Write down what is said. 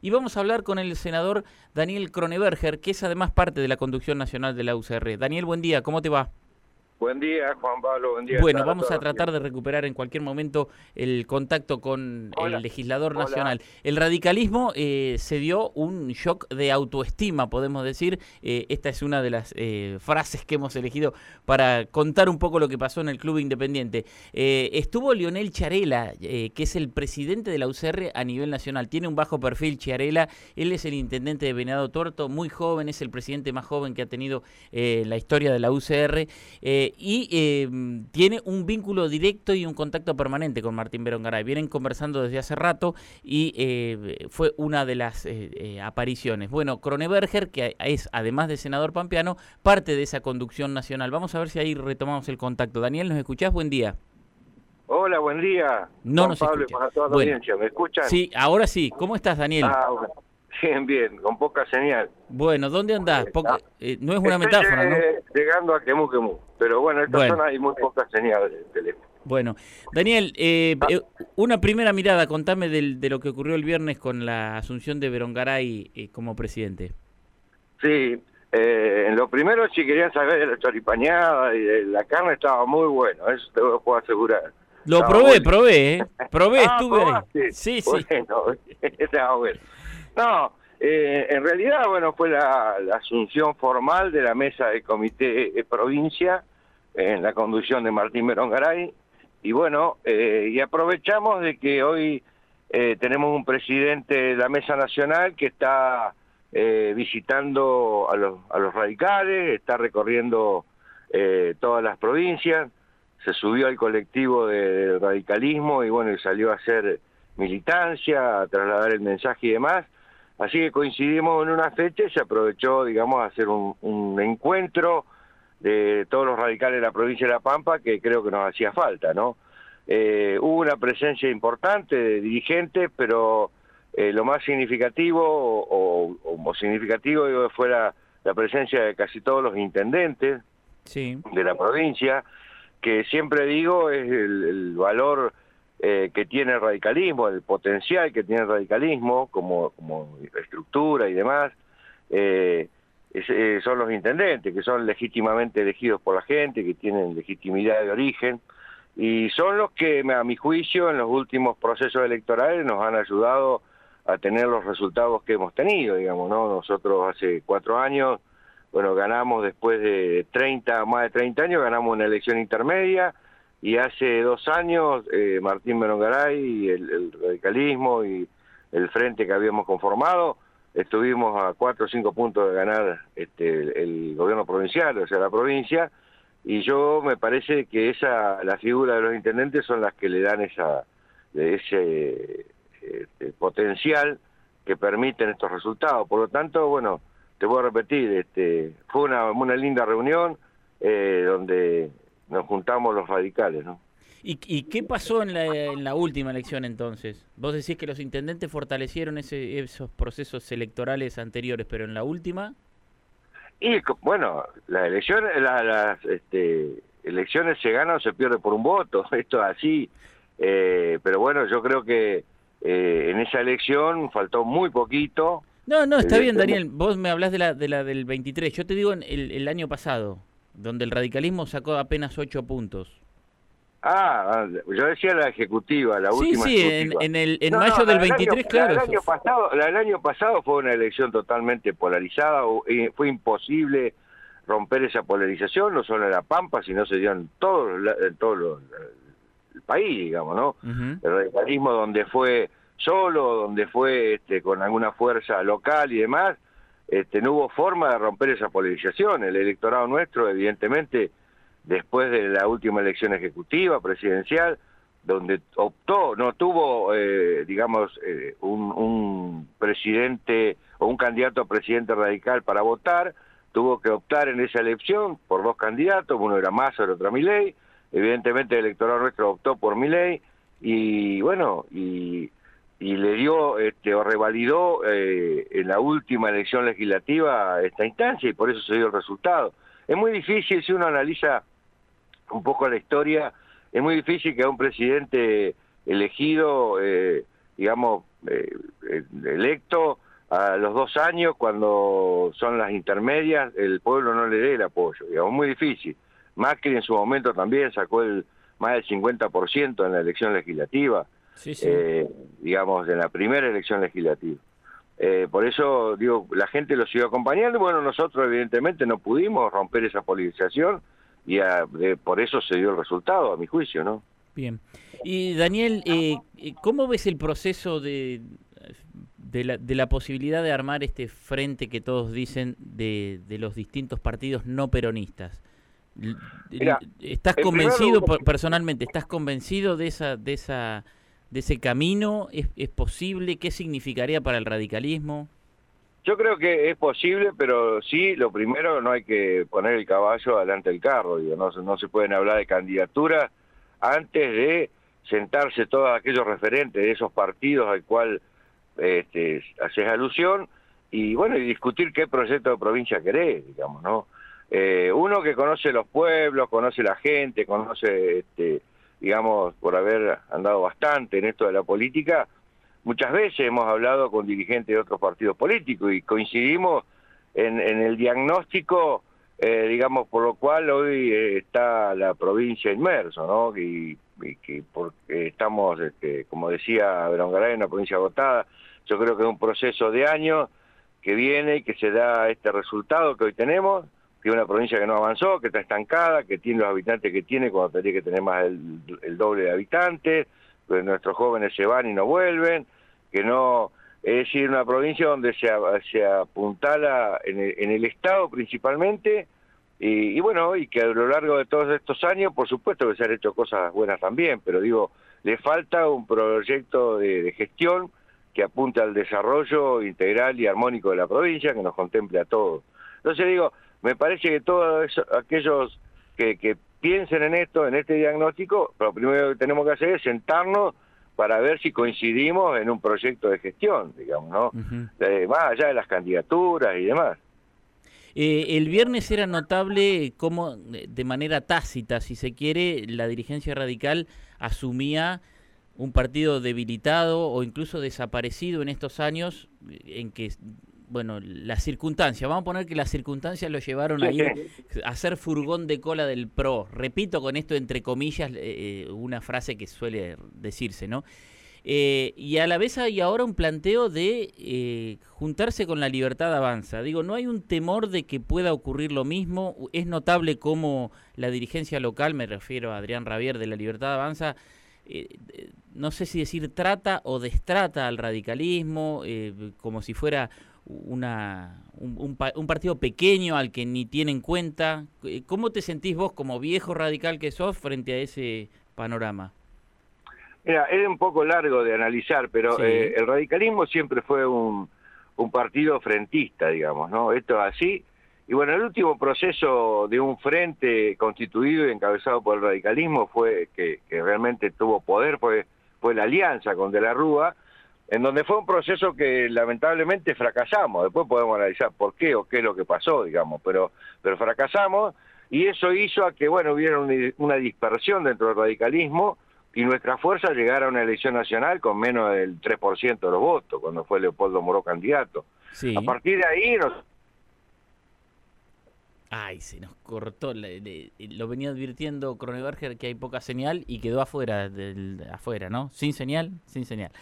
y vamos a hablar con el senador Daniel Kroneberger, que es además parte de la conducción nacional de la UCR. Daniel, buen día, ¿cómo te va? Buen día, Juan Pablo. Buen día. Bueno, vamos a tratar de recuperar en cualquier momento el contacto con el legislador nacional. El radicalismo eh, se dio un shock de autoestima, podemos decir. Eh, esta es una de las eh, frases que hemos elegido para contar un poco lo que pasó en el Club Independiente. estuvo Lionel Charela, que es el presidente de la UCR a nivel nacional. Tiene un bajo perfil Charela. Él es el intendente de Venado Tuerto, muy joven, es el presidente más joven que ha tenido la historia de la UCR y em, tiene un vínculo directo y un contacto permanente con Martín Berongaray. Vienen conversando desde hace rato y eh, fue una de las eh, eh, apariciones. Bueno, Kroneberger, que es además de senador pampeano, parte de esa conducción nacional. Vamos a ver si ahí retomamos el contacto. Daniel, ¿nos escuchás? Buen día. Hola, buen día. No nos Pablo, para toda la audiencia. ¿Me escuchan? Sí, ahora sí. ¿Cómo estás, Daniel? Ah, Bien, bien, con poca señal. Bueno, ¿dónde andás? Eh, no es una metáfora, ¿no? Llegando a Quemú Quemú, pero bueno, en esta zona hay muy poca señal de teléfono. Bueno, Daniel, eh, ah. eh, una primera mirada, contame de lo que ocurrió el viernes con la asunción de Berongaray como presidente. Sí, en lo primero si querían saber de la choripañada y de la carne estaba muy bueno, eso te lo puedo asegurar. Lo probé, probé, ¿eh? Probé, ah, estuve ahí. Sí, sí. Bueno, estaba bueno. No, eh, en realidad, bueno, fue la, asunción formal de la mesa del comité de provincia en la conducción de Martín Berongaray. Y bueno, eh, y aprovechamos de que hoy eh, tenemos un presidente de la mesa nacional que está visitando a los, a los radicales, está recorriendo todas las provincias, se subió al colectivo del radicalismo y bueno, y salió a hacer militancia, a trasladar el mensaje y demás. Así que coincidimos en una fecha y se aprovechó, digamos, a hacer un, encuentro de todos los radicales de la provincia de La Pampa que creo que nos hacía falta, ¿no? Eh, hubo una presencia importante de dirigentes, pero eh, lo más significativo o, significativo digo, fue la, presencia de casi todos los intendentes de la provincia, que siempre digo es el valor eh, que tiene el radicalismo, el potencial que tiene el radicalismo como, como estructura y demás, eh, eh, son los intendentes, que son legítimamente elegidos por la gente, que tienen legitimidad de origen, y son los que, a mi juicio, en los últimos procesos electorales nos han ayudado a tener los resultados que hemos tenido, digamos, ¿no? Nosotros hace cuatro años, bueno, ganamos después de 30, más de 30 años, ganamos una elección intermedia, y hace dos años eh, Martín Berongaray y el, radicalismo y el frente que habíamos conformado estuvimos a cuatro o cinco puntos de ganar este, el, gobierno provincial, o sea, la provincia, y yo me parece que esa la figura de los intendentes son las que le dan esa ese este, potencial que permiten estos resultados. Por lo tanto, bueno, te voy a repetir, este, fue una, una linda reunión eh, donde nos juntamos los radicales, ¿no? ¿Y, qué pasó en la, en la, última elección entonces? Vos decís que los intendentes fortalecieron ese, esos procesos electorales anteriores, pero en la última... Y bueno, las elecciones, las este, elecciones se ganan o se pierde por un voto, esto es así. Eh, pero bueno, yo creo que eh, en esa elección faltó muy poquito. No, no, está bien, Daniel. Vos me hablas de la, de la del 23. Yo te digo en el, el año pasado donde el radicalismo sacó apenas ocho puntos. Ah, yo decía la ejecutiva, la última Sí, sí, en, el, en mayo del 23, claro. El año, pasado, el año pasado fue una elección totalmente polarizada, fue imposible romper esa polarización, no solo en La Pampa, sino se dio en todo, en todo el país, digamos, ¿no? El radicalismo donde fue solo, donde fue este, con alguna fuerza local y demás, este, no hubo forma de romper esa polarización. El electorado nuestro, evidentemente, después de la última elección ejecutiva, presidencial, donde optó, no tuvo, eh, digamos, eh, un, presidente o un candidato a presidente radical para votar, tuvo que optar en esa elección por dos candidatos, uno era Massa, el otro Milei, evidentemente el electorado nuestro optó por Milei, y bueno, y y le dio este, o revalidó eh, en la última elección legislativa esta instancia y por eso se dio el resultado. Es muy difícil, si uno analiza un poco la historia, es muy difícil que a un presidente elegido, eh, digamos, eh, electo, a los dos años, cuando son las intermedias, el pueblo no le dé el apoyo. Digamos, muy difícil. Macri en su momento también sacó el más del 50% en la elección legislativa, eh, digamos, en la primera elección legislativa. Eh, por eso, digo, la gente lo siguió acompañando. Bueno, nosotros evidentemente no pudimos romper esa politización y por eso se dio el resultado, a mi juicio, ¿no? Bien. Y Daniel, eh, ¿cómo ves el proceso de, de, la, de la posibilidad de armar este frente que todos dicen de, de los distintos partidos no peronistas? ¿Estás convencido personalmente? ¿Estás convencido de esa de esa de ese camino? ¿Es, ¿Es posible? ¿Qué significaría para el radicalismo? Yo creo que es posible, pero sí, lo primero, no hay que poner el caballo delante del carro. Digo, no, no se pueden hablar de candidatura antes de sentarse todos aquellos referentes de esos partidos al cual este, haces alusión y bueno, y discutir qué proyecto de provincia querés, digamos, ¿no? Eh, uno que conoce los pueblos, conoce la gente, conoce, este, digamos, por haber andado bastante en esto de la política, muchas veces hemos hablado con dirigentes de otros partidos políticos y coincidimos en, el diagnóstico, eh, digamos, por lo cual hoy eh, está la provincia inmerso, ¿no? Y, que porque estamos, este, como decía en una provincia agotada, yo creo que es un proceso de años que viene y que se da este resultado que hoy tenemos, que es una provincia que no avanzó, que está estancada, que tiene los habitantes que tiene cuando tendría que tener más el, doble de habitantes, que nuestros jóvenes se van y no vuelven, que no... Es decir, una provincia donde se, se apuntala en el, en el Estado principalmente, y, bueno, y que a lo largo de todos estos años, por supuesto que se han hecho cosas buenas también, pero digo, le falta un proyecto de, gestión que apunte al desarrollo integral y armónico de la provincia, que nos contemple a todos. Entonces digo, me parece que todos aquellos que, que piensen en esto, en este diagnóstico, lo primero que tenemos que hacer es sentarnos para ver si coincidimos en un proyecto de gestión, digamos, ¿no? más allá de las candidaturas y demás. Eh, el viernes era notable cómo, de manera tácita, si se quiere, la dirigencia radical asumía un partido debilitado o incluso desaparecido en estos años en que bueno, las circunstancias, vamos a poner que las circunstancias lo llevaron a ir a hacer furgón de cola del PRO. Repito con esto entre comillas eh, eh, una frase que suele decirse, ¿no? Eh, y a la vez hay ahora un planteo de juntarse con la libertad avanza. Digo, no hay un temor de que pueda ocurrir lo mismo. Es notable cómo la dirigencia local, me refiero a Adrián Ravier de la libertad avanza, no sé si decir trata o destrata al radicalismo, como si fuera una, un, un, partido pequeño al que ni tiene en cuenta. Eh, ¿Cómo te sentís vos como viejo radical que sos frente a ese panorama? Mira, es un poco largo de analizar, pero eh, el radicalismo siempre fue un, un partido frentista, digamos, ¿no? Esto es así. Y bueno, el último proceso de un frente constituido y encabezado por el radicalismo fue que, que realmente tuvo poder, fue, fue la alianza con De la Rúa, en donde fue un proceso que lamentablemente fracasamos. Después podemos analizar por qué o qué es lo que pasó, digamos, pero, pero fracasamos y eso hizo a que, bueno, hubiera una dispersión dentro del radicalismo y nuestra fuerza llegara a una elección nacional con menos del 3% de los votos, cuando fue Leopoldo Moró candidato. A partir de ahí nos... Ay, se nos cortó, lo venía advirtiendo Cronenberger que hay poca señal y quedó afuera, del, afuera, ¿no? Sin señal, sin señal.